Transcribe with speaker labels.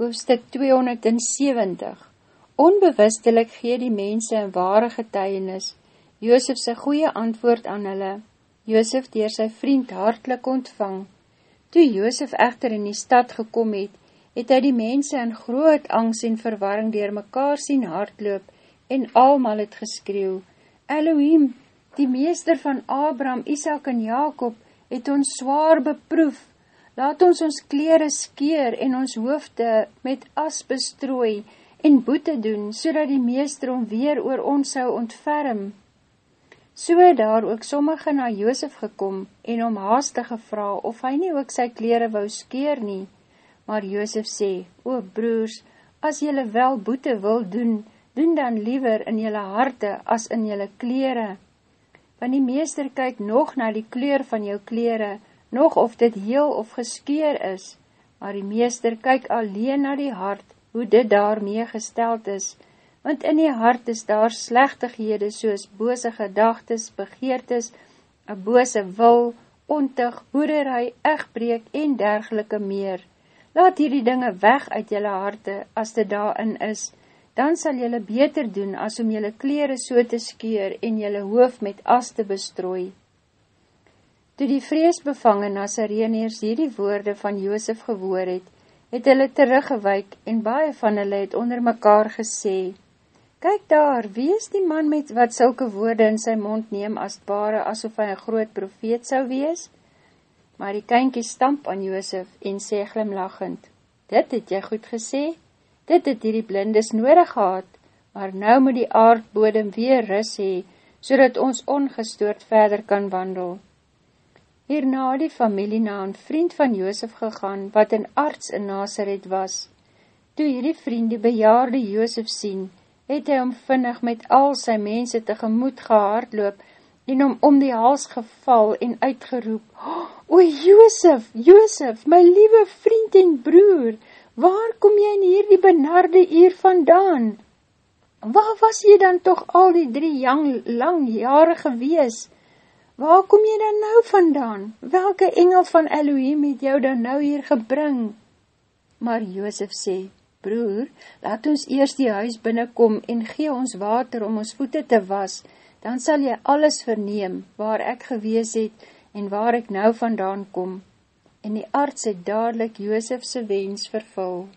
Speaker 1: hoofstuk 270 Onbewustelik gee die mense een ware getuienis, Joosef sy goeie antwoord aan hulle, Joosef dier sy vriend hartlik ontvang. Toe Joosef echter in die stad gekom het, het hy die mense in groot angst en verwarring dier mekaar sien hardloop en almal het geskreeuw, Elohim, die meester van Abraham, Isaac en Jacob, het ons zwaar beproef, Laat ons ons kleren skeer en ons hoofde met as bestrooi en boete doen, so die meester om weer oor ons sou ontferm. So het daar ook sommige na Joosef gekom en om haastig gevra of hy nie ook sy kleren wou skeer nie. Maar Joosef sê, O broers, as jylle wel boete wil doen, doen dan liever in jylle harte as in jylle kleren. Want die meester kyk nog na die kleur van jou kleren, nog of dit heel of geskeer is, maar die meester kyk alleen na die hart, hoe dit daarmee gesteld is, want in die hart is daar slechtighede soos bose gedagtes, begeertes, een bose wil, ontig, boerderij, echtbreek en dergelike meer. Laat hierdie dinge weg uit jylle harte, as dit daarin is, dan sal jylle beter doen as om jylle kleren so te skeer en jylle hoofd met as te bestrooi. Toe die vreesbevange Nazareneers hierdie woorde van Joosef gehoor het, het hulle teruggewijk en baie van hulle het onder mekaar gesê, Kyk daar, wie is die man met wat sulke woorde in sy mond neem as bare asof hy een groot profeet sou wees? Maar die kynkie stamp aan Joosef en sê glimlachend, Dit het jy goed gesê, dit het hierdie blindes nodig gehad, maar nou moet die aardbodem weer ris hee, so ons ongestoord verder kan wandel. Hierna die familie na een vriend van Joosef gegaan, wat een arts in Nazareth was. Toe hierdie vriend die bejaarde Joosef sien, het hy omvinnig met al sy mense tegemoet gehaardloop en om om die hals geval en uitgeroep, O Joosef, Joosef, my liewe vriend en broer, waar kom jy in hierdie benarde uur vandaan? Waar was jy dan toch al die drie jang, lang jare gewees? Waar kom jy dan nou vandaan? Welke engel van Elohim het jou dan nou hier gebring? Maar Joosef sê, Broer, laat ons eerst die huis binnenkom en gee ons water om ons voete te was, dan sal jy alles verneem waar ek gewees het en waar ek nou vandaan kom. En die arts het dadelijk Joosefse wens vervul.